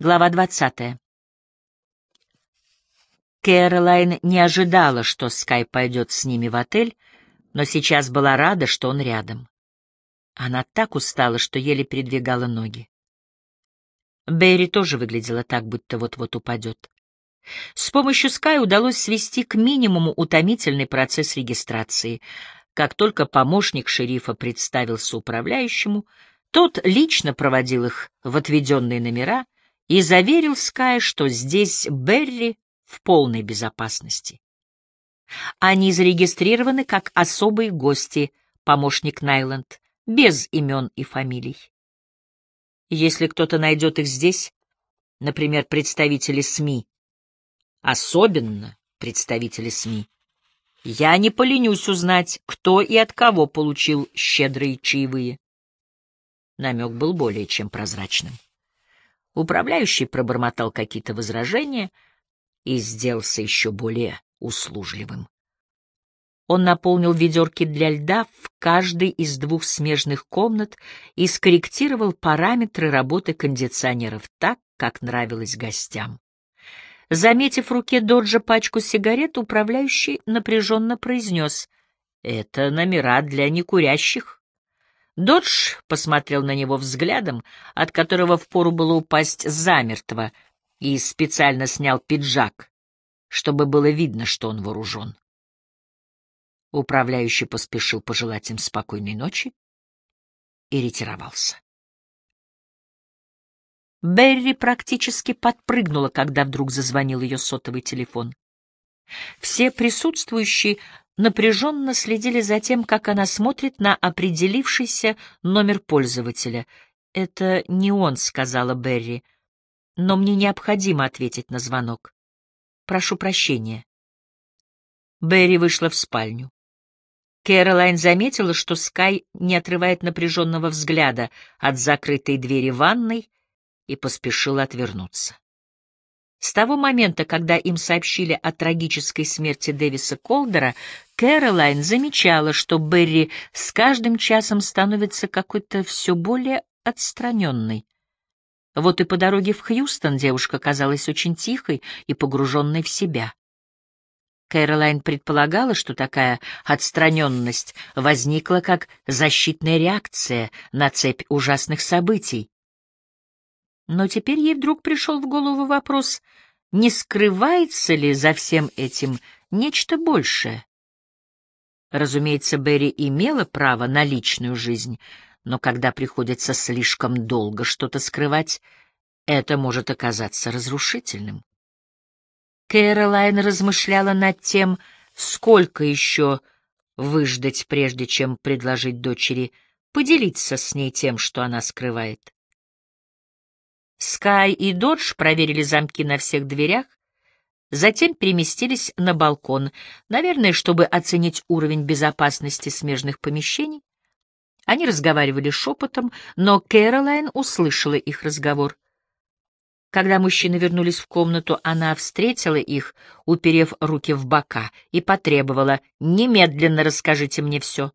Глава 20. Кэролайн не ожидала, что Скай пойдет с ними в отель, но сейчас была рада, что он рядом. Она так устала, что еле передвигала ноги. Берри тоже выглядела так, будто вот-вот упадет. С помощью Скай удалось свести к минимуму утомительный процесс регистрации. Как только помощник шерифа представился управляющему, тот лично проводил их в отведенные номера и заверил Скай, что здесь Берри в полной безопасности. Они зарегистрированы как особые гости, помощник Найланд, без имен и фамилий. Если кто-то найдет их здесь, например, представители СМИ, особенно представители СМИ, я не поленюсь узнать, кто и от кого получил щедрые чаевые. Намек был более чем прозрачным. Управляющий пробормотал какие-то возражения и сделался еще более услужливым. Он наполнил ведерки для льда в каждой из двух смежных комнат и скорректировал параметры работы кондиционеров так, как нравилось гостям. Заметив в руке Доджа пачку сигарет, управляющий напряженно произнес «Это номера для некурящих». Додж посмотрел на него взглядом, от которого впору было упасть замертво, и специально снял пиджак, чтобы было видно, что он вооружен. Управляющий поспешил пожелать им спокойной ночи и ретировался. Берри практически подпрыгнула, когда вдруг зазвонил ее сотовый телефон. Все присутствующие напряженно следили за тем, как она смотрит на определившийся номер пользователя. «Это не он», — сказала Берри, — «но мне необходимо ответить на звонок. Прошу прощения». Берри вышла в спальню. Кэролайн заметила, что Скай не отрывает напряженного взгляда от закрытой двери ванной и поспешила отвернуться. С того момента, когда им сообщили о трагической смерти Дэвиса Колдера, Кэролайн замечала, что Берри с каждым часом становится какой-то все более отстраненной. Вот и по дороге в Хьюстон девушка казалась очень тихой и погруженной в себя. Кэролайн предполагала, что такая отстраненность возникла как защитная реакция на цепь ужасных событий. Но теперь ей вдруг пришел в голову вопрос, не скрывается ли за всем этим нечто большее. Разумеется, Берри имела право на личную жизнь, но когда приходится слишком долго что-то скрывать, это может оказаться разрушительным. Кэролайн размышляла над тем, сколько еще выждать, прежде чем предложить дочери поделиться с ней тем, что она скрывает. Скай и Додж проверили замки на всех дверях, затем переместились на балкон, наверное, чтобы оценить уровень безопасности смежных помещений. Они разговаривали шепотом, но Кэролайн услышала их разговор. Когда мужчины вернулись в комнату, она встретила их, уперев руки в бока, и потребовала «Немедленно расскажите мне все».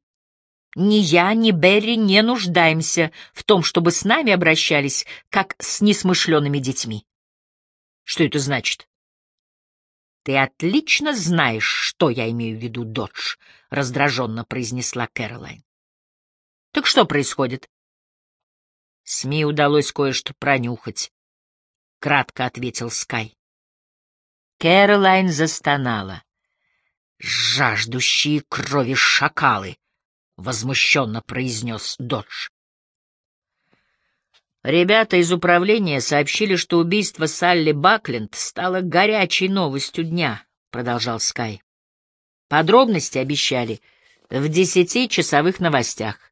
Ни я, ни Берри не нуждаемся в том, чтобы с нами обращались, как с несмышленными детьми. Что это значит? Ты отлично знаешь, что я имею в виду, Додж, — раздраженно произнесла Кэролайн. Так что происходит? СМИ удалось кое-что пронюхать. — кратко ответил Скай. Кэролайн застонала. «Жаждущие крови шакалы!» — возмущенно произнес Додж. Ребята из управления сообщили, что убийство Салли Бакленд стало горячей новостью дня, — продолжал Скай. Подробности обещали в десятичасовых новостях.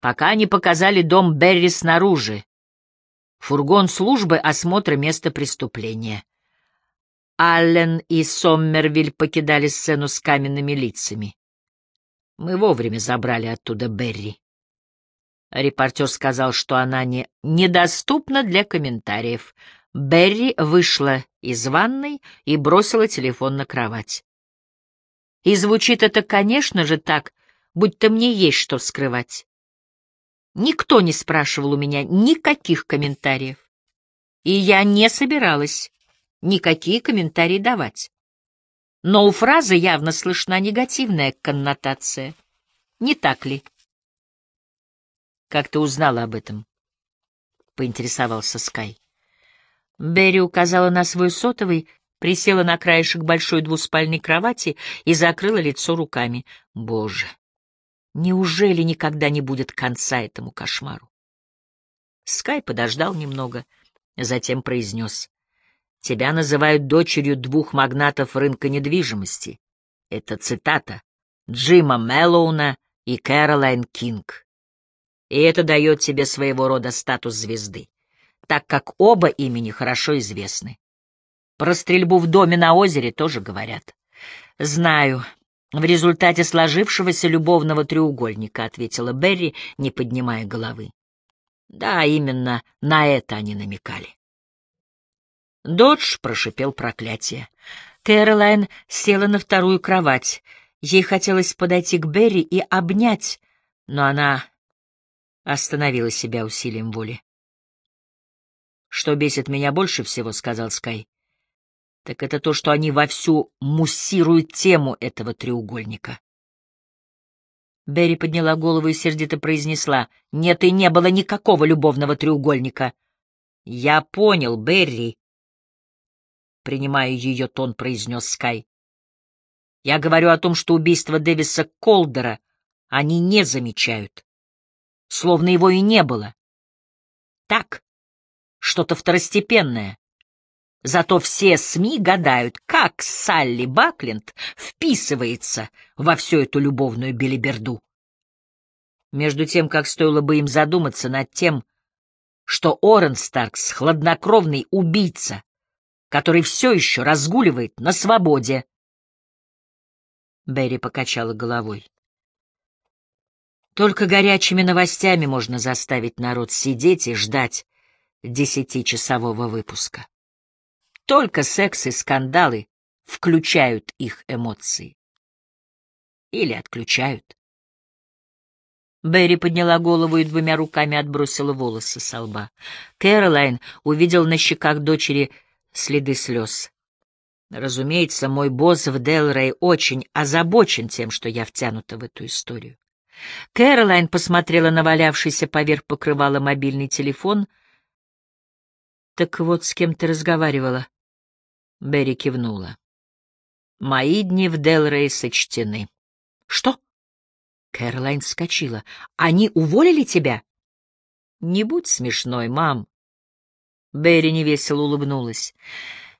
Пока не показали дом Берри снаружи, Фургон службы осмотра места преступления. Аллен и Соммервиль покидали сцену с каменными лицами. Мы вовремя забрали оттуда Берри. Репортер сказал, что она не недоступна для комментариев. Берри вышла из ванной и бросила телефон на кровать. И звучит это, конечно же, так, будто мне есть что скрывать. Никто не спрашивал у меня никаких комментариев. и я не собиралась никакие комментарии давать. Но у фразы явно слышна негативная коннотация. Не так ли? Как ты узнала об этом? Поинтересовался Скай. Берри указала на свой сотовый, присела на краешек большой двуспальной кровати и закрыла лицо руками. Боже, неужели никогда не будет конца этому кошмару? Скай подождал немного, затем произнес. Тебя называют дочерью двух магнатов рынка недвижимости. Это цитата Джима Мэллоуна и Кэролайн Кинг. И это дает тебе своего рода статус звезды, так как оба имени хорошо известны. Про стрельбу в доме на озере тоже говорят. Знаю, в результате сложившегося любовного треугольника, ответила Берри, не поднимая головы. Да, именно на это они намекали. Додж прошипел проклятие. Кэролайн села на вторую кровать. Ей хотелось подойти к Берри и обнять, но она остановила себя усилием воли. «Что бесит меня больше всего», — сказал Скай, — «так это то, что они вовсю муссируют тему этого треугольника». Берри подняла голову и сердито произнесла, «Нет и не было никакого любовного треугольника». «Я понял, Берри», принимая ее тон, произнес Скай. Я говорю о том, что убийство Дэвиса Колдера они не замечают. Словно его и не было. Так, что-то второстепенное. Зато все СМИ гадают, как Салли Бакленд вписывается во всю эту любовную белиберду. Между тем, как стоило бы им задуматься над тем, что Орен Старкс — хладнокровный убийца, который все еще разгуливает на свободе. Берри покачала головой. Только горячими новостями можно заставить народ сидеть и ждать десятичасового выпуска. Только секс и скандалы включают их эмоции. Или отключают. Берри подняла голову и двумя руками отбросила волосы со лба. Кэролайн увидел на щеках дочери следы слез. Разумеется, мой босс в Делрей очень озабочен тем, что я втянута в эту историю. Кэролайн посмотрела на валявшийся поверх покрывала мобильный телефон. «Так вот, с кем ты разговаривала?» Берри кивнула. «Мои дни в Делрей сочтены». «Что?» Кэролайн вскочила. «Они уволили тебя?» «Не будь смешной, мам. Берри невесело улыбнулась.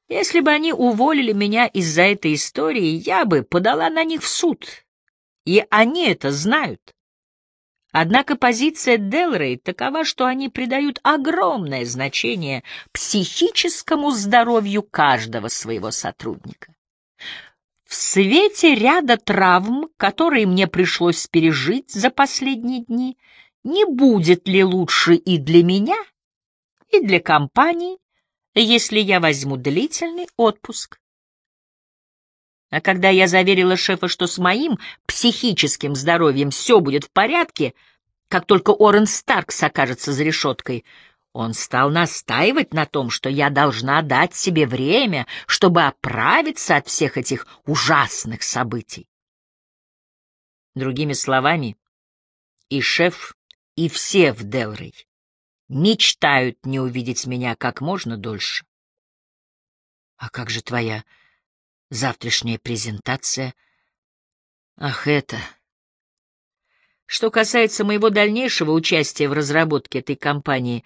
«Если бы они уволили меня из-за этой истории, я бы подала на них в суд. И они это знают. Однако позиция Делрей такова, что они придают огромное значение психическому здоровью каждого своего сотрудника. В свете ряда травм, которые мне пришлось пережить за последние дни, не будет ли лучше и для меня, и для компании, если я возьму длительный отпуск. А когда я заверила шефа, что с моим психическим здоровьем все будет в порядке, как только Орен Старкс окажется за решеткой, он стал настаивать на том, что я должна дать себе время, чтобы оправиться от всех этих ужасных событий. Другими словами, и шеф, и все в Делрей мечтают не увидеть меня как можно дольше. А как же твоя завтрашняя презентация? Ах, это... Что касается моего дальнейшего участия в разработке этой компании,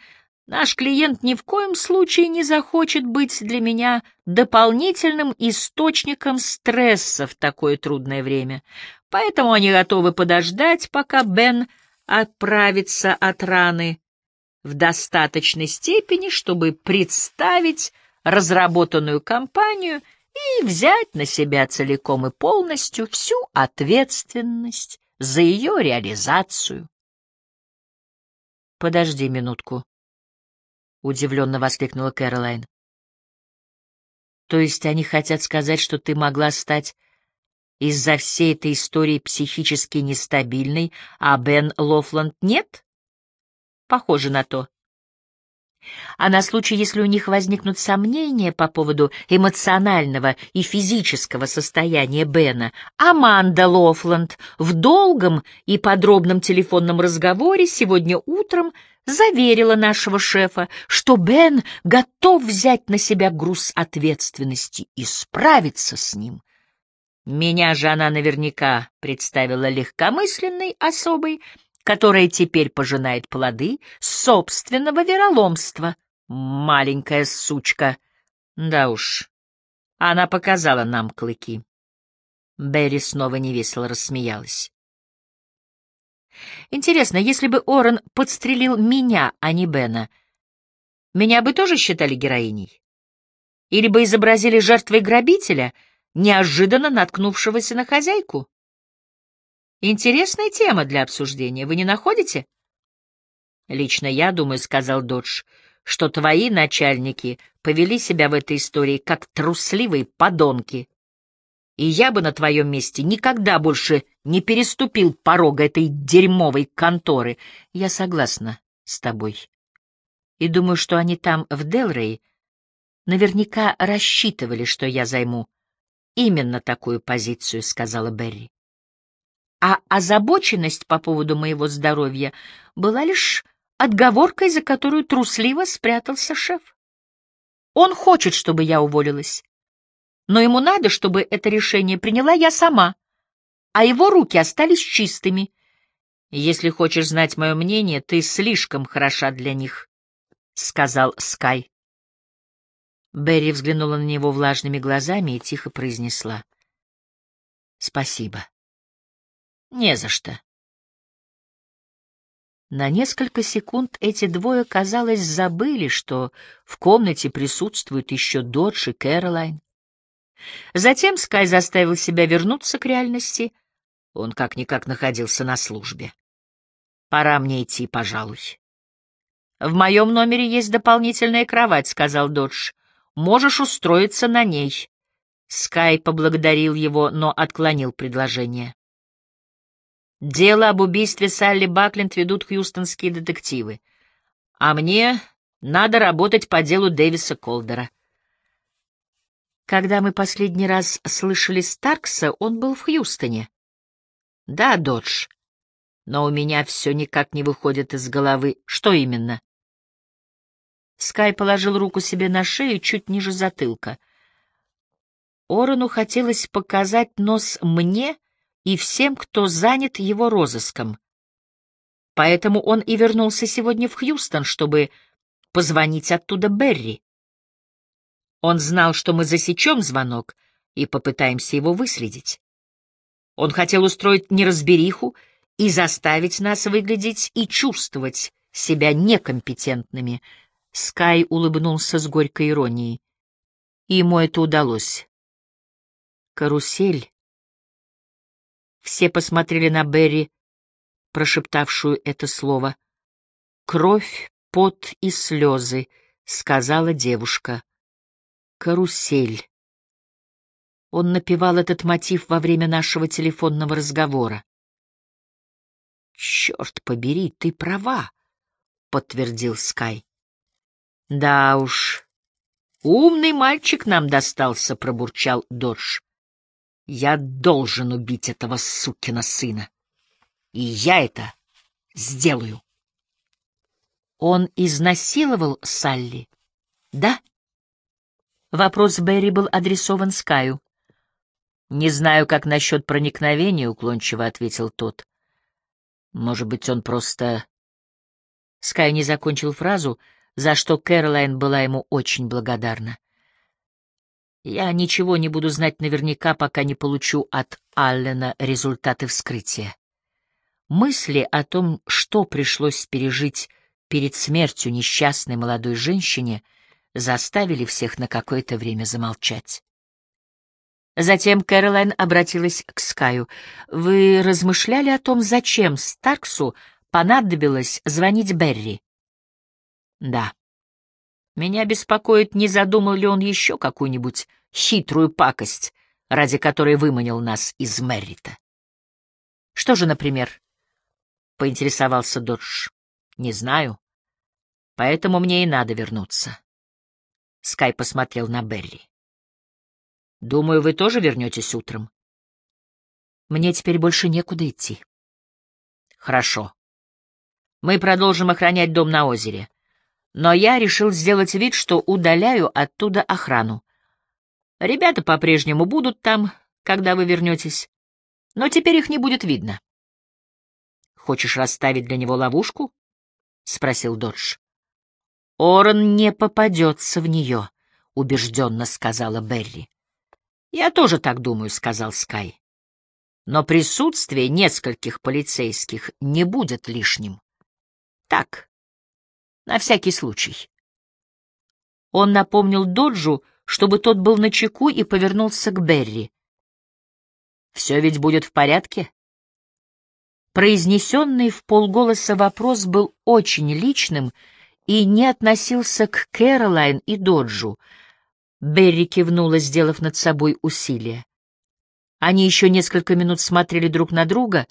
наш клиент ни в коем случае не захочет быть для меня дополнительным источником стресса в такое трудное время. Поэтому они готовы подождать, пока Бен отправится от раны в достаточной степени, чтобы представить разработанную компанию и взять на себя целиком и полностью всю ответственность за ее реализацию. «Подожди минутку», — удивленно воскликнула Кэролайн. «То есть они хотят сказать, что ты могла стать из-за всей этой истории психически нестабильной, а Бен Лофланд нет?» Похоже на то. А на случай, если у них возникнут сомнения по поводу эмоционального и физического состояния Бена, Аманда Лофланд в долгом и подробном телефонном разговоре сегодня утром заверила нашего шефа, что Бен готов взять на себя груз ответственности и справиться с ним. Меня же она наверняка представила легкомысленной особой, которая теперь пожинает плоды собственного вероломства. Маленькая сучка. Да уж, она показала нам клыки. Берри снова невесело рассмеялась. Интересно, если бы Орен подстрелил меня, а не Бена, меня бы тоже считали героиней? Или бы изобразили жертвой грабителя, неожиданно наткнувшегося на хозяйку? Интересная тема для обсуждения, вы не находите? Лично я думаю, — сказал Додж, — что твои начальники повели себя в этой истории как трусливые подонки и я бы на твоем месте никогда больше не переступил порога этой дерьмовой конторы. Я согласна с тобой. И думаю, что они там, в Делрей, наверняка рассчитывали, что я займу именно такую позицию, — сказала Берри. А озабоченность по поводу моего здоровья была лишь отговоркой, за которую трусливо спрятался шеф. Он хочет, чтобы я уволилась но ему надо, чтобы это решение приняла я сама, а его руки остались чистыми. Если хочешь знать мое мнение, ты слишком хороша для них, — сказал Скай. Берри взглянула на него влажными глазами и тихо произнесла. — Спасибо. — Не за что. На несколько секунд эти двое, казалось, забыли, что в комнате присутствуют еще Додж и Кэролайн. Затем Скай заставил себя вернуться к реальности. Он как-никак находился на службе. «Пора мне идти, пожалуй». «В моем номере есть дополнительная кровать», — сказал Додж. «Можешь устроиться на ней». Скай поблагодарил его, но отклонил предложение. Дело об убийстве Салли Бакленд ведут хьюстонские детективы. А мне надо работать по делу Дэвиса Колдера. Когда мы последний раз слышали Старкса, он был в Хьюстоне. Да, Додж. Но у меня все никак не выходит из головы. Что именно? Скай положил руку себе на шею чуть ниже затылка. Орону хотелось показать нос мне и всем, кто занят его розыском. Поэтому он и вернулся сегодня в Хьюстон, чтобы позвонить оттуда Берри. Он знал, что мы засечем звонок и попытаемся его выследить. Он хотел устроить неразбериху и заставить нас выглядеть и чувствовать себя некомпетентными. Скай улыбнулся с горькой иронией. Ему это удалось. Карусель. Все посмотрели на Берри, прошептавшую это слово. «Кровь, пот и слезы», — сказала девушка. Карусель. Он напевал этот мотив во время нашего телефонного разговора. «Черт побери, ты права», — подтвердил Скай. «Да уж, умный мальчик нам достался», — пробурчал Дорж. «Я должен убить этого сукина сына, и я это сделаю». Он изнасиловал Салли, да? Вопрос Берри был адресован Скаю. «Не знаю, как насчет проникновения», — уклончиво ответил тот. «Может быть, он просто...» Скай не закончил фразу, за что Кэролайн была ему очень благодарна. «Я ничего не буду знать наверняка, пока не получу от Аллена результаты вскрытия. Мысли о том, что пришлось пережить перед смертью несчастной молодой женщине — заставили всех на какое-то время замолчать. Затем Кэролайн обратилась к Скаю. «Вы размышляли о том, зачем Старксу понадобилось звонить Берри?» «Да. Меня беспокоит, не задумал ли он еще какую-нибудь хитрую пакость, ради которой выманил нас из Меррита». «Что же, например?» — поинтересовался Додж. «Не знаю. Поэтому мне и надо вернуться. Скай посмотрел на Берри. Думаю, вы тоже вернетесь утром. Мне теперь больше некуда идти. Хорошо. Мы продолжим охранять дом на озере. Но я решил сделать вид, что удаляю оттуда охрану. Ребята по-прежнему будут там, когда вы вернетесь, но теперь их не будет видно. Хочешь расставить для него ловушку? — спросил Додж. — Орен не попадется в нее, — убежденно сказала Берри. — Я тоже так думаю, — сказал Скай. Но присутствие нескольких полицейских не будет лишним. Так, на всякий случай. Он напомнил Доджу, чтобы тот был на чеку и повернулся к Берри. «Все ведь будет в порядке?» Произнесенный в полголоса вопрос был очень личным и не относился к Кэролайн и Доджу. Берри кивнула, сделав над собой усилие. Они еще несколько минут смотрели друг на друга,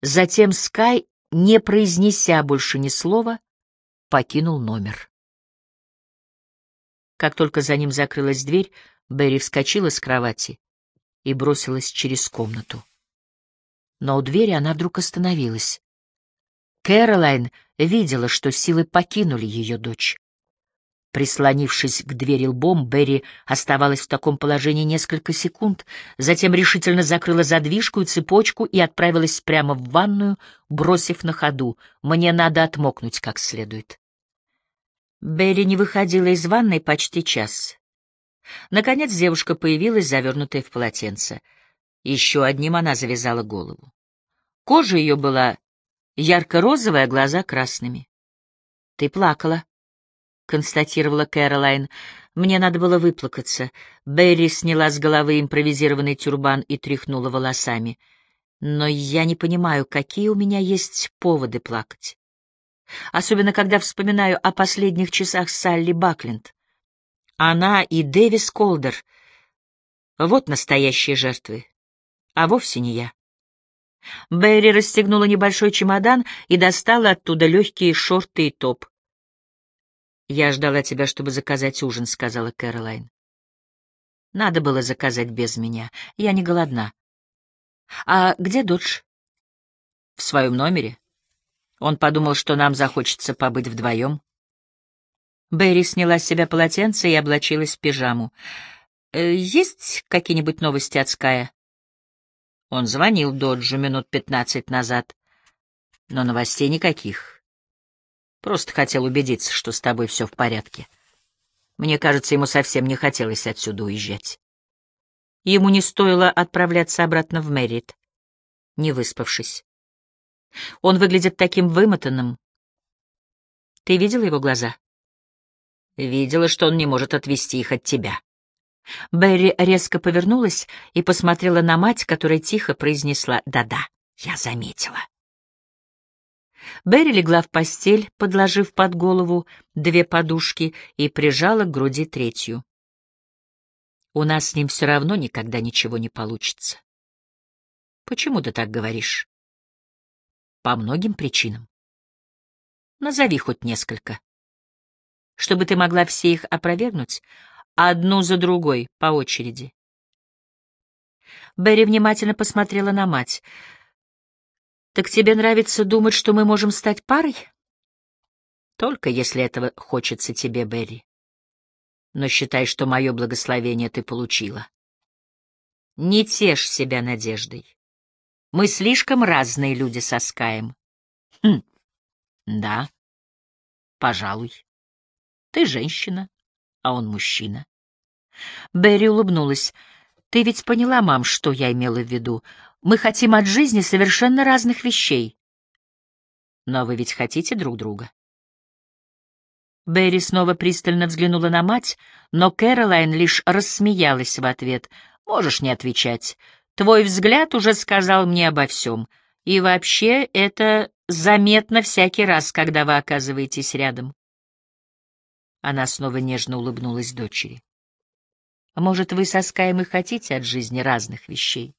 затем Скай, не произнеся больше ни слова, покинул номер. Как только за ним закрылась дверь, Берри вскочила с кровати и бросилась через комнату но у двери она вдруг остановилась. Кэролайн видела, что силы покинули ее дочь. Прислонившись к двери лбом, Берри оставалась в таком положении несколько секунд, затем решительно закрыла задвижку и цепочку и отправилась прямо в ванную, бросив на ходу «Мне надо отмокнуть как следует». Берри не выходила из ванной почти час. Наконец девушка появилась, завернутая в полотенце — еще одним она завязала голову. Кожа ее была ярко-розовая, а глаза красными. — Ты плакала, — констатировала Кэролайн. Мне надо было выплакаться. Берри сняла с головы импровизированный тюрбан и тряхнула волосами. Но я не понимаю, какие у меня есть поводы плакать. Особенно, когда вспоминаю о последних часах Салли Бакленд. Она и Дэвис Колдер — вот настоящие жертвы а вовсе не я. Берри расстегнула небольшой чемодан и достала оттуда легкие шорты и топ. «Я ждала тебя, чтобы заказать ужин», — сказала Кэролайн. «Надо было заказать без меня. Я не голодна». «А где Додж?» «В своем номере. Он подумал, что нам захочется побыть вдвоем». Берри сняла с себя полотенце и облачилась в пижаму. «Э, «Есть какие-нибудь новости от Ская?» Он звонил Доджу минут пятнадцать назад, но новостей никаких. Просто хотел убедиться, что с тобой все в порядке. Мне кажется, ему совсем не хотелось отсюда уезжать. Ему не стоило отправляться обратно в Мэрит, не выспавшись. Он выглядит таким вымотанным. Ты видела его глаза? Видела, что он не может отвести их от тебя. Берри резко повернулась и посмотрела на мать, которая тихо произнесла «Да-да, я заметила». Берри легла в постель, подложив под голову две подушки и прижала к груди третью. «У нас с ним все равно никогда ничего не получится». «Почему ты так говоришь?» «По многим причинам. Назови хоть несколько. Чтобы ты могла все их опровергнуть, одну за другой, по очереди. Берри внимательно посмотрела на мать. «Так тебе нравится думать, что мы можем стать парой?» «Только если этого хочется тебе, Берри. Но считай, что мое благословение ты получила. Не тешь себя надеждой. Мы слишком разные люди со Скаем». «Хм, да, пожалуй. Ты женщина, а он мужчина. Берри улыбнулась. «Ты ведь поняла, мам, что я имела в виду? Мы хотим от жизни совершенно разных вещей. Но вы ведь хотите друг друга?» Берри снова пристально взглянула на мать, но Кэролайн лишь рассмеялась в ответ. «Можешь не отвечать. Твой взгляд уже сказал мне обо всем. И вообще это заметно всякий раз, когда вы оказываетесь рядом». Она снова нежно улыбнулась дочери. Может, вы со Скаем и хотите от жизни разных вещей?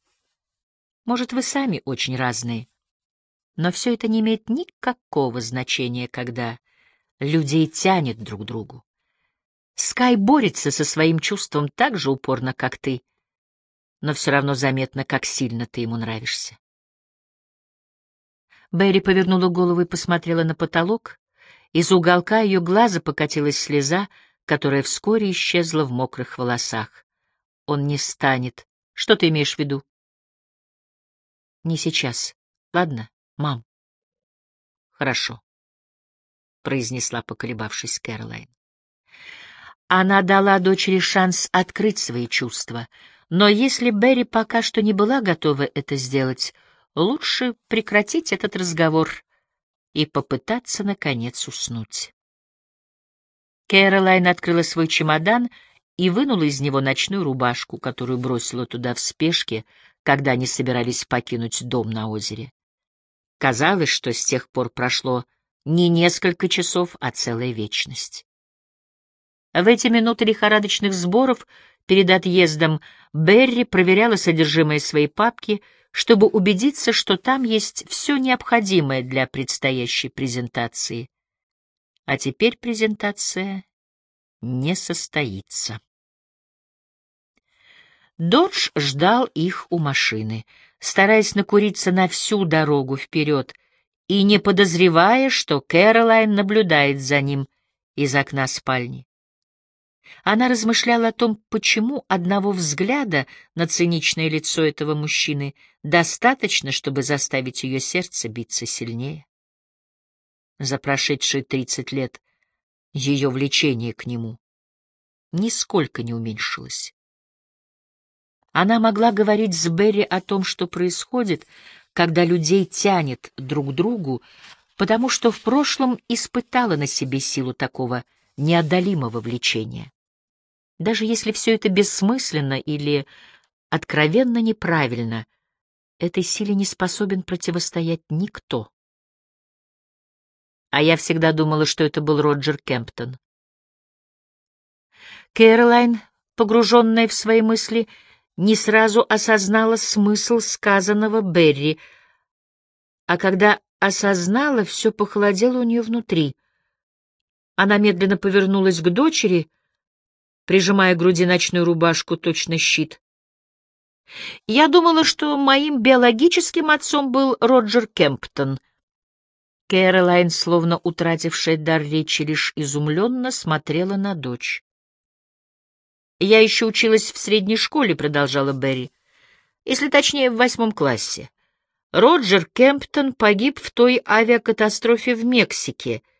Может, вы сами очень разные. Но все это не имеет никакого значения, когда Людей тянет друг к другу. Скай борется со своим чувством так же упорно, как ты, но все равно заметно, как сильно ты ему нравишься. Берри повернула голову и посмотрела на потолок. Из уголка ее глаза покатилась слеза, которая вскоре исчезла в мокрых волосах. Он не станет. Что ты имеешь в виду? Не сейчас. Ладно, мам. Хорошо, произнесла, поколебавшись Кэролайн. Она дала дочери шанс открыть свои чувства, но если Берри пока что не была готова это сделать, лучше прекратить этот разговор и попытаться, наконец, уснуть. Кэролайн открыла свой чемодан и вынула из него ночную рубашку, которую бросила туда в спешке, когда они собирались покинуть дом на озере. Казалось, что с тех пор прошло не несколько часов, а целая вечность. В эти минуты лихорадочных сборов перед отъездом Берри проверяла содержимое своей папки — чтобы убедиться, что там есть все необходимое для предстоящей презентации. А теперь презентация не состоится. Додж ждал их у машины, стараясь накуриться на всю дорогу вперед и не подозревая, что Кэролайн наблюдает за ним из окна спальни. Она размышляла о том, почему одного взгляда на циничное лицо этого мужчины достаточно, чтобы заставить ее сердце биться сильнее. За прошедшие тридцать лет ее влечение к нему нисколько не уменьшилось. Она могла говорить с Берри о том, что происходит, когда людей тянет друг к другу, потому что в прошлом испытала на себе силу такого неодолимого влечения. Даже если все это бессмысленно или откровенно неправильно, этой силе не способен противостоять никто. А я всегда думала, что это был Роджер Кемптон. Кэролайн, погруженная в свои мысли, не сразу осознала смысл сказанного Берри, а когда осознала, все похолодело у нее внутри. Она медленно повернулась к дочери — прижимая к груди ночную рубашку, точно щит. Я думала, что моим биологическим отцом был Роджер Кемптон. Кэролайн, словно утратившая дар речи, лишь изумленно смотрела на дочь. «Я еще училась в средней школе», — продолжала Берри. «Если точнее, в восьмом классе. Роджер Кемптон погиб в той авиакатастрофе в Мексике —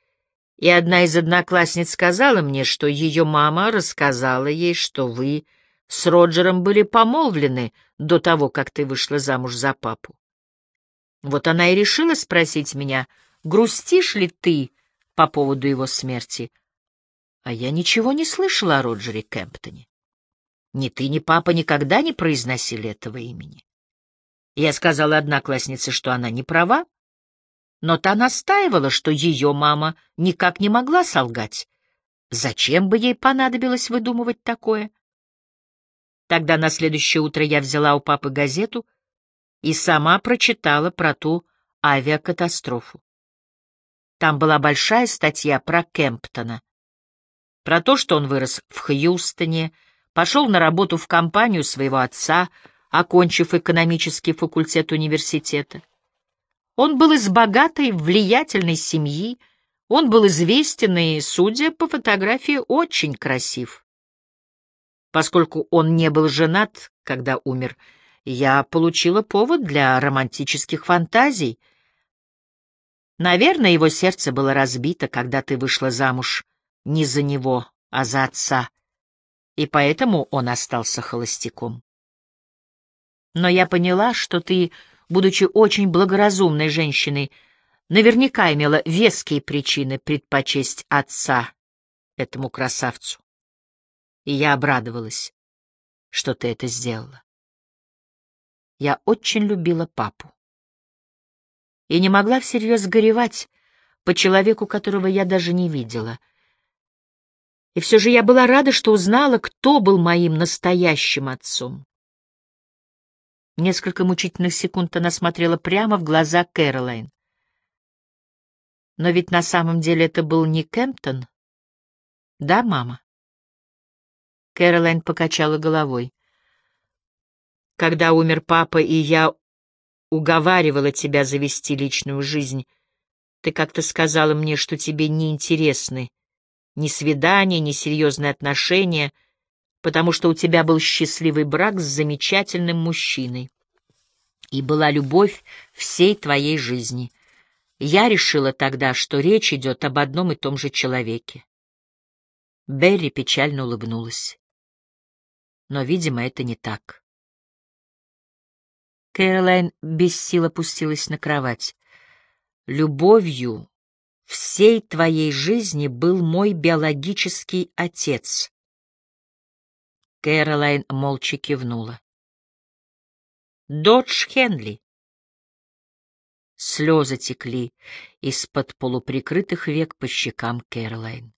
и одна из одноклассниц сказала мне, что ее мама рассказала ей, что вы с Роджером были помолвлены до того, как ты вышла замуж за папу. Вот она и решила спросить меня, грустишь ли ты по поводу его смерти? А я ничего не слышала о Роджере Кемптоне. Ни ты, ни папа никогда не произносили этого имени. Я сказала однокласснице, что она не права, но та настаивала, что ее мама никак не могла солгать. Зачем бы ей понадобилось выдумывать такое? Тогда на следующее утро я взяла у папы газету и сама прочитала про ту авиакатастрофу. Там была большая статья про Кемптона, про то, что он вырос в Хьюстоне, пошел на работу в компанию своего отца, окончив экономический факультет университета. Он был из богатой, влиятельной семьи, он был известен и, судя по фотографии, очень красив. Поскольку он не был женат, когда умер, я получила повод для романтических фантазий. Наверное, его сердце было разбито, когда ты вышла замуж не за него, а за отца, и поэтому он остался холостяком. Но я поняла, что ты будучи очень благоразумной женщиной, наверняка имела веские причины предпочесть отца этому красавцу. И я обрадовалась, что ты это сделала. Я очень любила папу. И не могла всерьез горевать по человеку, которого я даже не видела. И все же я была рада, что узнала, кто был моим настоящим отцом. Несколько мучительных секунд она смотрела прямо в глаза Кэролайн. Но ведь на самом деле это был не Кемптон. Да, мама? Кэролайн покачала головой. Когда умер папа, и я уговаривала тебя завести личную жизнь, ты как-то сказала мне, что тебе не интересны ни свидания, ни серьезные отношения, потому что у тебя был счастливый брак с замечательным мужчиной. И была любовь всей твоей жизни. Я решила тогда, что речь идет об одном и том же человеке. Берри печально улыбнулась. Но, видимо, это не так. Кэролайн без сил опустилась на кровать. Любовью всей твоей жизни был мой биологический отец. Кэролайн молча кивнула. Додж Хенли. Слезы текли из-под полуприкрытых век по щекам Кэролайн.